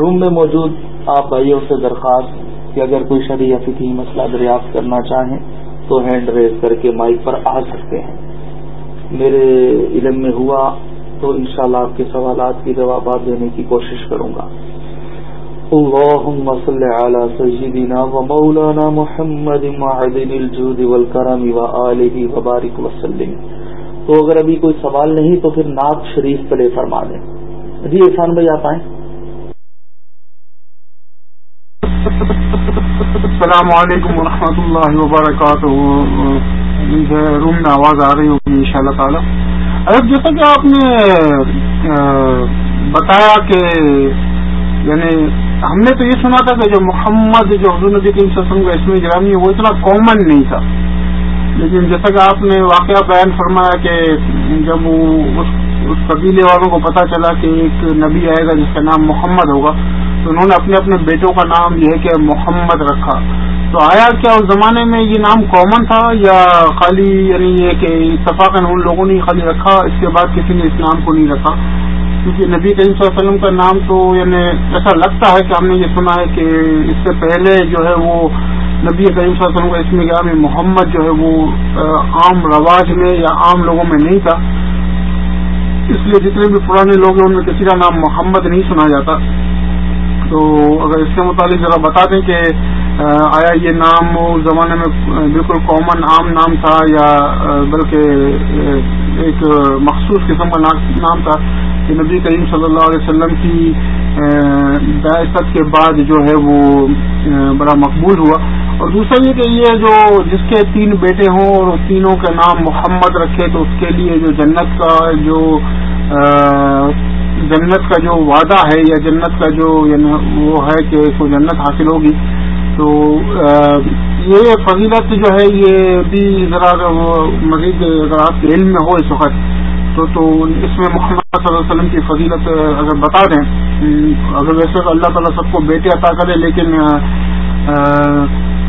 روم میں موجود آپ بھائیوں سے درخواست کہ اگر کوئی شرح فکی مسئلہ دریافت کرنا چاہیں تو ہینڈ ریز کر کے مائک پر آ سکتے ہیں۔ میرے علم میں ہوا تو انشاءاللہ شاء آپ کے سوالات کی جوابات دینے کی کوشش کروں گا۔ اللهم صل على سيدنا ومولانا محمد معدن الجود والكرم وآله وبارك وسلم تو اگر ابھی کوئی سوال نہیں تو پھر نعت شریف پلے فرما دیں۔ جی احسان بھائی، آپ آئیں۔ السلام علیکم ورحمۃ اللہ وبرکاتہ۔ روم میں آواز آ رہی ہوگی ان شاء اللہ تعالی۔ ارب جیسا کہ آپ نے بتایا کہ یعنی ہم نے تو یہ سنا تھا کہ جو محمد، جو حضور نبی کریم صلی اللہ علیہ وسلم کا اسم گرامی وہ اتنا کامن نہیں تھا۔ لیکن جیسا کہ آپ نے واقعہ بیان فرمایا کہ جب وہ اس قبیلے والوں کو پتا چلا کہ ایک نبی آئے گا جس کا نام محمد ہوگا انہوں نے اپنے اپنے بیٹوں کا نام یہ ہے کہ محمد رکھا۔ تو آیا کیا اس زمانے میں یہ نام کامن تھا یا خالی یعنی یہ کہ اتفاق ان لوگوں نے خالی رکھا، اس کے بعد کسی نے اس نام کو نہیں رکھا؟ کیونکہ نبی کریم صلی اللہ علیہ وسلم کا نام تو یعنی ایسا لگتا ہے کہ ہم نے یہ سنا ہے کہ اس سے پہلے جو ہے وہ نبی کریم صلی اللہ علیہ وسلم کا اس میں کیا محمد جو ہے وہ عام رواج میں یا عام لوگوں میں نہیں تھا۔ اس لیے جتنے بھی پرانے لوگ ہیں، ان میں کسی کا نام محمد نہیں سنا جاتا۔ تو اگر اس کے متعلق ذرا بتا دیں کہ آیا یہ نام اس زمانے میں بالکل کامن عام نام تھا یا بلکہ ایک مخصوص قسم کا نام تھا کہ نبی کریم صلی اللہ علیہ وسلم کی داعثت کے بعد جو ہے وہ بڑا مقبول ہوا۔ اور دوسرا یہ کہ یہ جو جس کے تین بیٹے ہوں اور تینوں کا نام محمد رکھے تو اس کے لیے جو جنت کا جو جنت کا جو وعدہ ہے یا جنت کا جو یعنی وہ ہے کہ اس کو جنت حاصل ہوگی، تو یہ فضیلت جو ہے، یہ بھی ذرا مزید اگر آپ کے علم میں ہو اس وقت، تو تو اس میں محمد صلی اللہ علیہ وسلم کی فضیلت اگر بتا دیں اگر ویسے تو اللہ تعالیٰ سب کو بیٹے عطا کرے، لیکن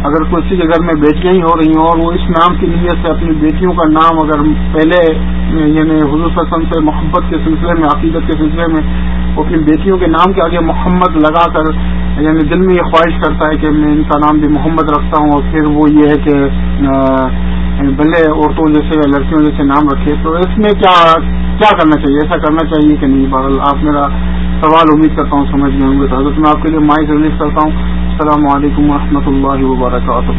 اگر کسی کے گھر میں بیٹیاں ہی ہو رہی ہیں اور وہ اس نام کی نیت سے اپنی بیٹیوں کا نام اگر پہلے یعنی حضور صلی وسلم سے محبت کے سلسلے میں، عقیدت کے سلسلے میں، وہ اپنی بیٹیوں کے نام کے آگے محمد لگا کر یعنی دل میں یہ خواہش کرتا ہے کہ میں ان کا نام بھی محمد رکھتا ہوں اور پھر وہ یہ ہے کہ بھلے عورتوں جیسے یا لڑکیوں جیسے نام رکھے، تو اس میں کیا کیا کرنا چاہیے؟ ایسا کرنا چاہیے کہ نہیں، بہرحال آپ میرا سوال امید کرتا ہوں سمجھ گئے ہوں گے۔ حضرت میں آپ کے لیے مائک ریلیز کرتا ہوں۔ السلام علیکم و رحمۃ اللہ وبرکاتہ۔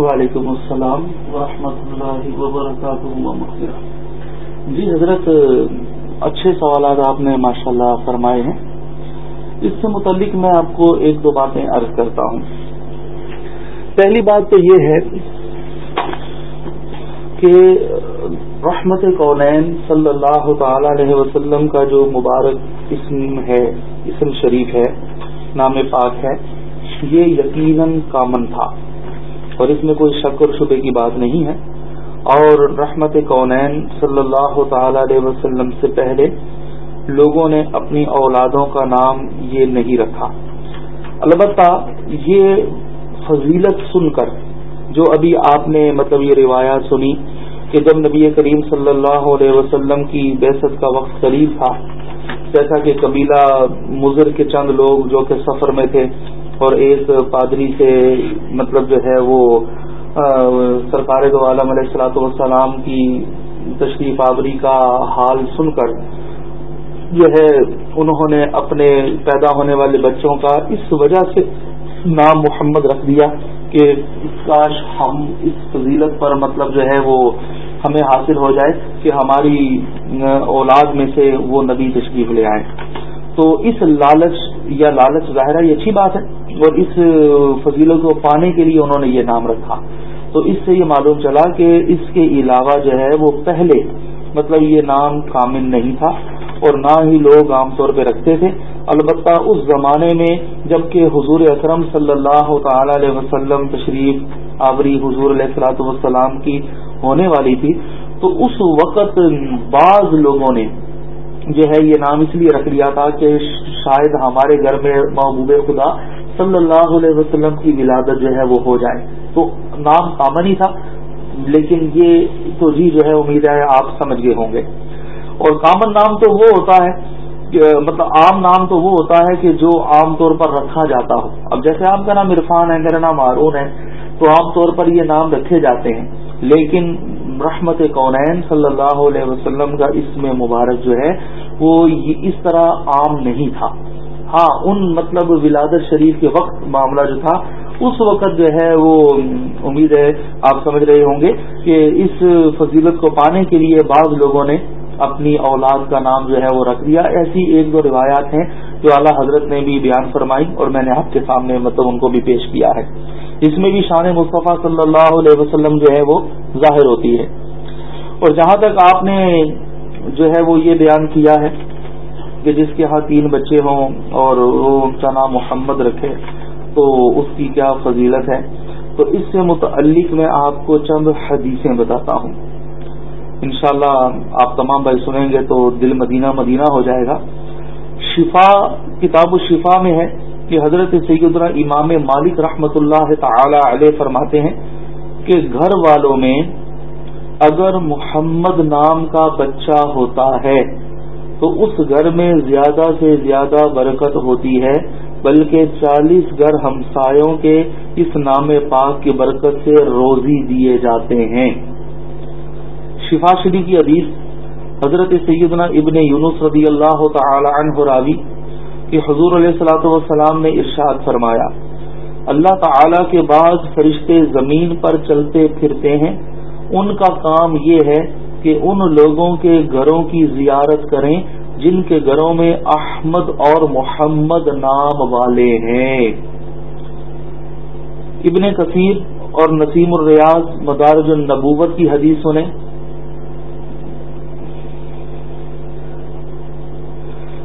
وعلیکم السلام ورحمۃ اللہ وبرکاتہ۔ جی حضرت، اچھے سوالات آپ نے ماشاءاللہ فرمائے ہیں۔ اس سے متعلق میں آپ کو ایک دو باتیں عرض کرتا ہوں۔ پہلی بات تو یہ ہے کہ رحمت کونین صلی اللہ تعالی علیہ وسلم کا جو مبارک اسم ہے، اسم شریف ہے، نام پاک ہے، یہ یقیناً کامن تھا۔ اور اس میں کوئی شک اور شبے کی بات نہیں ہے۔ اور رحمت کونین صلی اللہ تعالی علیہ وسلم سے پہلے لوگوں نے اپنی اولادوں کا نام یہ نہیں رکھا۔ البتہ یہ فضیلت سن کر جو ابھی آپ نے مطلب یہ روایات سنی کہ جب نبی کریم صلی اللہ علیہ وسلم کی بحثت کا وقت قریب تھا، جیسا کہ قبیلہ مضر کے چند لوگ جو کہ سفر میں تھے اور ایک پادری سے مطلب جو ہے وہ سرکار دو عالم علیہ السلاۃ والسلام کی تشریف آوری کا حال سن کر، جو ہے انہوں نے اپنے پیدا ہونے والے بچوں کا اس وجہ سے نام محمد رکھ دیا کہ کاش ہم اس فضیلت پر مطلب جو ہے وہ ہمیں حاصل ہو جائے کہ ہماری اولاد میں سے وہ نبی تشریف لے آئیں تو اس لالچ یا لالچ ظاہرہ یہ اچھی بات ہے اور اس فضیلت کو پانے کے لیے انہوں نے یہ نام رکھا۔ تو اس سے یہ معلوم چلا کہ اس کے علاوہ جو ہے وہ پہلے مطلب یہ نام کامل نہیں تھا اور نہ ہی لوگ عام طور پہ رکھتے تھے۔ البتہ اس زمانے میں جبکہ حضور اکرم صلی اللہ تعالی علیہ وسلم تشریف آوری حضور علیہ السلاۃ والسلام کی ہونے والی تھی، تو اس وقت بعض لوگوں نے جو ہے یہ نام اس لیے رکھ لیا تھا کہ شاید ہمارے گھر میں محبوب خدا صلی اللہ علیہ وسلم کی ولادت جو ہے وہ ہو جائے۔ تو نام کامن ہی تھا، لیکن یہ تو جی جو ہے امید ہے آپ سمجھ گئے ہوں گے۔ اور کامن نام تو وہ ہوتا ہے مطلب عام نام تو وہ ہوتا ہے کہ جو عام طور پر رکھا جاتا ہو۔ اب جیسے آپ کا نام عرفان ہے، میرا نام ہارون ہے، تو عام طور پر یہ نام رکھے جاتے ہیں۔ لیکن رحمت کونین صلی اللہ علیہ وسلم کا اس میں مبارک جو ہے وہ اس طرح عام نہیں تھا۔ ہاں ان مطلب ولادت شریف کے وقت معاملہ جو تھا، اس وقت جو ہے وہ امید ہے آپ سمجھ رہے ہوں گے کہ اس فضیلت کو پانے کے لیے بعض لوگوں نے اپنی اولاد کا نام جو ہے وہ رکھ دیا۔ ایسی ایک دو روایات ہیں جو اعلیٰ حضرت نے بھی بیان فرمائی اور میں نے آپ کے سامنے مطلب ان کو بھی پیش کیا ہے۔ اس میں بھی شان مصطفیٰ صلی اللہ علیہ وسلم جو ہے وہ ظاہر ہوتی ہے۔ اور جہاں تک آپ نے جو ہے وہ یہ بیان کیا ہے کہ جس کے ہاں تین بچے ہوں اور وہ ان کا نام محمد رکھے، تو اس کی کیا فضیلت ہے؟ تو اس سے متعلق میں آپ کو چند حدیثیں بتاتا ہوں۔ انشاءاللہ آپ تمام بھائی سنیں گے تو دل مدینہ مدینہ ہو جائے گا۔ شفا، کتاب الشفا میں ہے کہ حضرت سیدنا امام مالک رحمت اللہ تعالی علیہ فرماتے ہیں کہ گھر والوں میں اگر محمد نام کا بچہ ہوتا ہے تو اس گھر میں زیادہ سے زیادہ برکت ہوتی ہے، بلکہ چالیس گھر ہمسایوں کے اس نام پاک کی برکت سے روزی دیے جاتے ہیں۔ شفا شری کی حدیث حضرت سیدنا ابن یونس رضی اللہ تعالی عنہ راوی کہ حضور علیہ السلاۃ والسلام نے ارشاد فرمایا، اللہ تعالی کے بعض فرشتے زمین پر چلتے پھرتے ہیں، ان کا کام یہ ہے کہ ان لوگوں کے گھروں کی زیارت کریں جن کے گھروں میں احمد اور محمد نام والے ہیں۔ ابن کثیر اور نسیم الریاض مدارج النبوت کی حدیث سنیں۔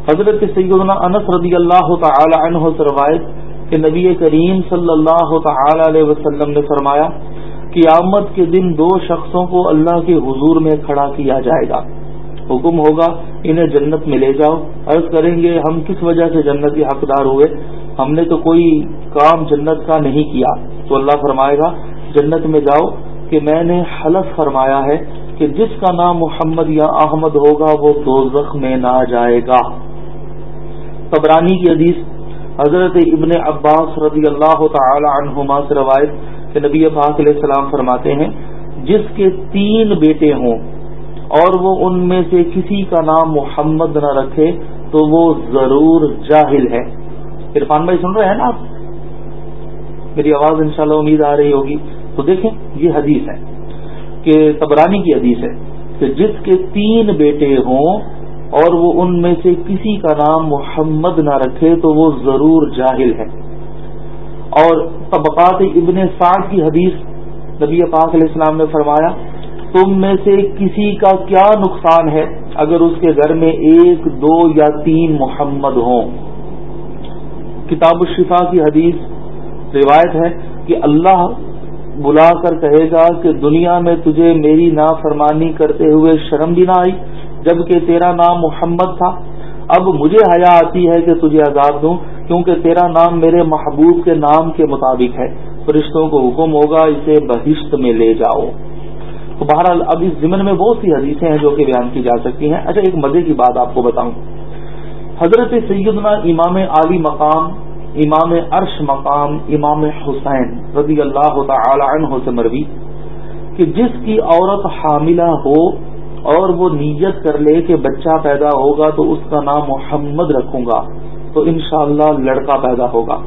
حضرت سیدنا انس رضی اللہ تعالی عنہ سے روایت کہ نبی کریم صلی اللہ تعالی علیہ وسلم نے فرمایا قیامت کے دن دو شخصوں کو اللہ کے حضور میں کھڑا کیا جائے گا۔ حکم ہوگا، انہیں جنت میں لے جاؤ۔ عرض کریں گے، ہم کس وجہ سے جنت کے حقدار ہوئے؟ ہم نے تو کوئی کام جنت کا نہیں کیا۔ تو اللہ فرمائے گا، جنت میں جاؤ کہ میں نے حلف فرمایا ہے کہ جس کا نام محمد یا احمد ہوگا وہ دو میں نہ جائے گا۔ قبرانی کی حدیث حضرت ابن عباس رضی اللہ تعالی عنہما سے روایت کہ نبی پاک علیہ السلام فرماتے ہیں، جس کے تین بیٹے ہوں اور وہ ان میں سے کسی کا نام محمد نہ رکھے تو وہ ضرور جاہل ہے عرفان بھائی سن رہے ہیں نا آپ؟ میری آواز انشاءاللہ امید آ رہی ہوگی۔ تو دیکھیں، یہ حدیث ہے کہ تبرانی کی حدیث ہے کہ جس کے تین بیٹے ہوں اور وہ ان میں سے کسی کا نام محمد نہ رکھے تو وہ ضرور جاہل ہے اور طبقات ابن سعد کی حدیث نبی پاک علیہ السلام نے فرمایا، تم میں سے کسی کا کیا نقصان ہے اگر اس کے گھر میں ایک، دو یا تین محمد ہوں؟ کتاب الشفا کی حدیث روایت ہے کہ اللہ بلا کر کہے گا کہ دنیا میں تجھے میری نافرمانی کرتے ہوئے شرم بھی نہ آئی جبکہ تیرا نام محمد تھا، اب مجھے حیا آتی ہے کہ تجھے عذاب دوں کیونکہ تیرا نام میرے محبوب کے نام کے مطابق ہے۔ فرشتوں کو حکم ہوگا، اسے بہشت میں لے جاؤ۔ تو بہرحال اب اس ضمن میں بہت سی حدیثیں ہیں جو کہ بیان کی جا سکتی ہیں۔ اچھا ایک مزے کی بات آپ کو بتاؤں۔ حضرت سیدنا امام علی مقام، امام عرش مقام، امام حسین رضی اللہ تعالی عنہ سے مروی، کہ جس کی عورت حاملہ ہو اور وہ نیت کر لے کہ بچہ پیدا ہوگا تو اس کا نام محمد رکھوں گا، تو انشاءاللہ لڑکا پیدا ہوگا۔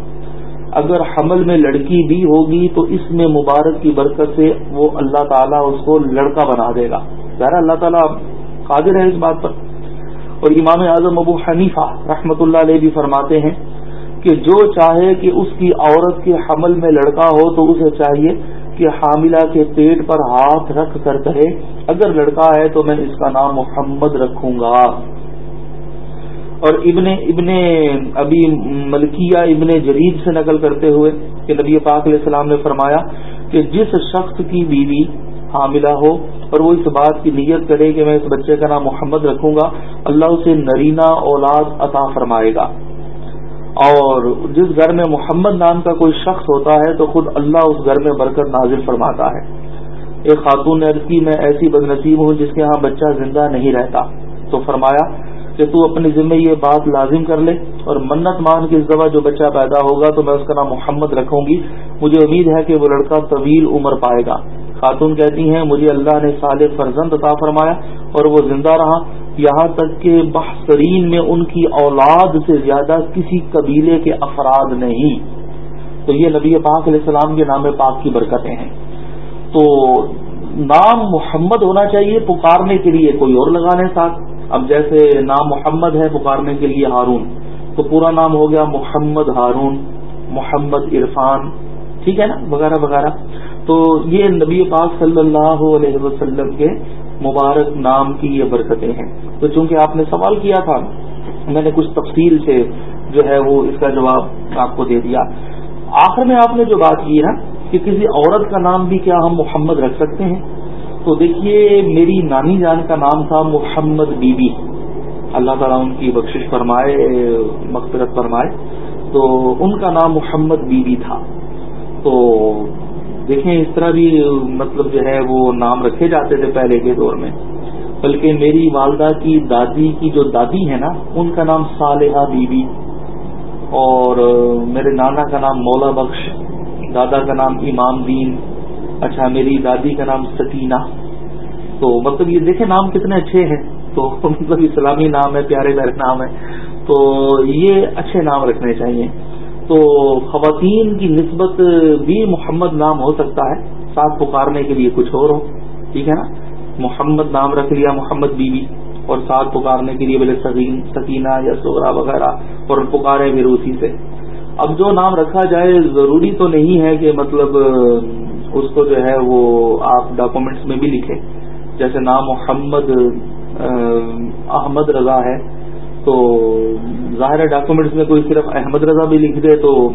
اگر حمل میں لڑکی بھی ہوگی تو اس میں مبارک کی برکت سے وہ اللہ تعالیٰ اس کو لڑکا بنا دے گا۔ ظاہر اللہ تعالیٰ قادر ہے اس بات پر۔ اور امام اعظم ابو حنیفہ رحمۃ اللہ علیہ بھی فرماتے ہیں کہ جو چاہے کہ اس کی عورت کے حمل میں لڑکا ہو تو اسے چاہیے کہ حاملہ کے پیٹ پر ہاتھ رکھ کر کہے، اگر لڑکا ہے تو میں اس کا نام محمد رکھوں گا۔ اور ابن ابن ابی ملکیہ ابن جرید سے نقل کرتے ہوئے کہ نبی پاک علیہ السلام نے فرمایا کہ جس شخص کی بیوی حاملہ ہو اور وہ اس بات کی نیت کرے کہ میں اس بچے کا نام محمد رکھوں گا، اللہ اسے نرینا اولاد عطا فرمائے گا۔ اور جس گھر میں محمد نام کا کوئی شخص ہوتا ہے تو خود اللہ اس گھر میں برکت نازل فرماتا ہے۔ ایک خاتون نے کی میں ایسی بد نصیب ہوں جس کے ہاں بچہ زندہ نہیں رہتا۔ تو فرمایا کہ تو اپنی ذمہ یہ بات لازم کر لے اور منت مان کے اس دفعہ جو بچہ پیدا ہوگا تو میں اس کا نام محمد رکھوں گی۔ مجھے امید ہے کہ وہ لڑکا طویل عمر پائے گا۔ خاتون کہتی ہیں، مجھے اللہ نے سال فرزند عطا فرمایا اور وہ زندہ رہا۔ یہاں تک کہ بہترین میں ان کی اولاد سے زیادہ کسی قبیلے کے افراد نہیں۔ تو یہ نبی پاک علیہ السلام کے نام پاک کی برکتیں ہیں۔ تو نام محمد ہونا چاہیے پکارنے کے لیے، کوئی اور لگانے ساتھ۔ اب جیسے نام محمد ہے پکارنے کے لیے ہارون، تو پورا نام ہو گیا محمد ہارون، محمد عرفان، ٹھیک ہے نا؟ وغیرہ وغیرہ۔ تو یہ نبی پاک صلی اللہ علیہ وسلم کے مبارک نام کی یہ برکتیں ہیں۔ تو چونکہ آپ نے سوال کیا تھا، میں نے کچھ تفصیل سے جو ہے وہ اس کا جواب آپ کو دے دیا۔ آخر میں آپ نے جو بات کی ہے کہ کسی عورت کا نام بھی کیا ہم محمد رکھ سکتے ہیں؟ تو دیکھیے، میری نانی جان کا نام تھا محمد بی بی اللہ تعالیٰ ان کی بخشش فرمائے، مغفرت فرمائے۔ تو ان کا نام محمد بی بی تھا۔ تو دیکھیں، اس طرح بھی مطلب جو ہے وہ نام رکھے جاتے تھے پہلے کے دور میں۔ بلکہ میری والدہ کی دادی کی جو دادی ہے نا، ان کا نام صالحہ بی بی اور میرے نانا کا نام مولا بخش، دادا کا نام امام دین اچھا میری دادی کا نام سکینہ تو مطلب یہ دیکھیں، نام کتنے اچھے ہیں۔ تو مطلب اسلامی نام ہے، پیارے پیارے نام ہے تو یہ اچھے نام رکھنے چاہیے۔ تو خواتین کی نسبت بھی محمد نام ہو سکتا ہے، ساتھ پکارنے کے لیے کچھ اور ہو۔ ٹھیک ہے نا؟ محمد نام رکھ لیا محمد بی بی اور ساتھ پکارنے کے لیے بولے سکینہ یا سغرا وغیرہ، اور پکارے بھی روسی سے۔ اب جو نام رکھا جائے، ضروری تو نہیں ہے کہ مطلب اس کو جو ہے وہ آپ ڈاکومنٹس میں بھی لکھیں۔ جیسے نام محمد احمد رضا ہے، تو ظاہر ڈاکومنٹس میں کوئی صرف احمد رضا بھی لکھ دے تو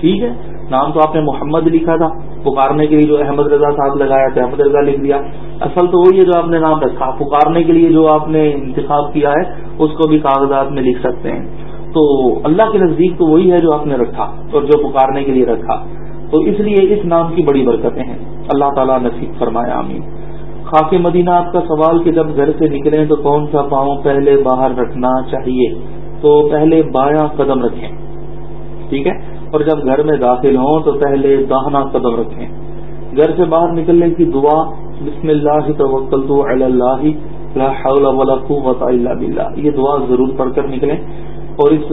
ٹھیک ہے۔ نام تو آپ نے محمد لکھا تھا۔ پکارنے کے لیے جو احمد رضا صاحب لگایا تھا، احمد رضا لکھ دیا۔ اصل تو وہی ہے جو آپ نے نام رکھا۔ پکارنے کے لیے جو آپ نے انتخاب کیا ہے، اس کو بھی کاغذات میں لکھ سکتے ہیں۔ تو اللہ کے نزدیک تو وہی ہے جو آپ نے رکھا اور جو پکارنے کے لیے رکھا۔ تو اس لیے اس نام کی بڑی برکتیں ہیں۔ اللہ تعالیٰ نصیب فرمایا امین خاک مدینہ آپ کا سوال کہ جب گھر سے نکلیں تو کون سا پاؤں پہلے باہر رکھنا چاہیے؟ تو پہلے بایاں قدم رکھیں، ٹھیک ہے؟ اور جب گھر میں داخل ہوں تو پہلے داہنا قدم رکھیں۔ گھر سے باہر نکلنے کی دعا، بسم اللہ توکل تو اللہ یہ دعا ضرور پڑھ کر نکلیں۔ اور اس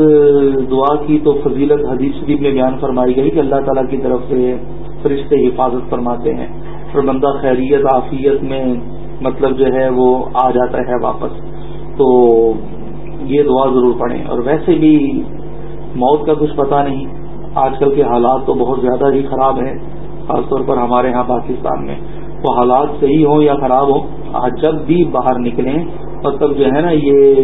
دعا کی تو فضیلت حدیث شریف میں بیان فرمائی گئی کہ اللہ تعالیٰ کی طرف سے فرشتے حفاظت فرماتے ہیں۔ اور بندہ خیریت، عافیت میں مطلب جو ہے وہ آ جاتا ہے واپس۔ تو یہ دعا ضرور پڑھیں۔ اور ویسے بھی موت کا کچھ پتہ نہیں، آج کل کے حالات تو بہت زیادہ ہی خراب ہیں، خاص طور پر ہمارے ہاں پاکستان میں۔ وہ حالات صحیح ہوں یا خراب ہوں، آج جب بھی باہر نکلیں اور تب جو ہے نا یہ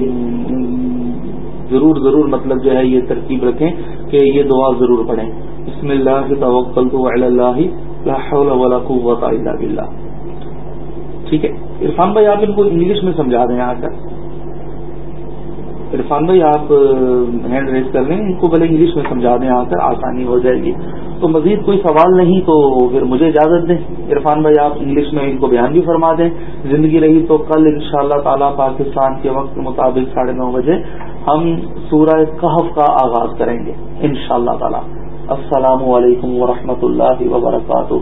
ضرور ضرور مطلب جو ہے یہ ترکیب رکھیں کہ یہ دعا ضرور پڑھیں۔ بسم اللہ توکل تو اللہ، لا حول ولا قوت الا باللہ۔ ٹھیک ہے، عرفان بھائی آپ ان کو انگلش میں سمجھا دیں آ کر عرفان بھائی، آپ ہینڈ ریز کر لیں، ان کو بھلے انگلش میں سمجھا دیں آ کر آسانی ہو جائے گی۔ تو مزید کوئی سوال نہیں، تو پھر مجھے اجازت دیں۔ عرفان بھائی، آپ انگلش میں ان کو بیان بھی فرما دیں۔ زندگی رہی تو کل ان شاء اللہ تعالیٰ پاکستان کے وقت کے مطابق ساڑھے نو بجے ہم سورہ کہف کا آغاز کریں گے ان شاء اللہ تعالیٰ۔ السلام علیکم ورحمۃ اللہ وبرکاتہ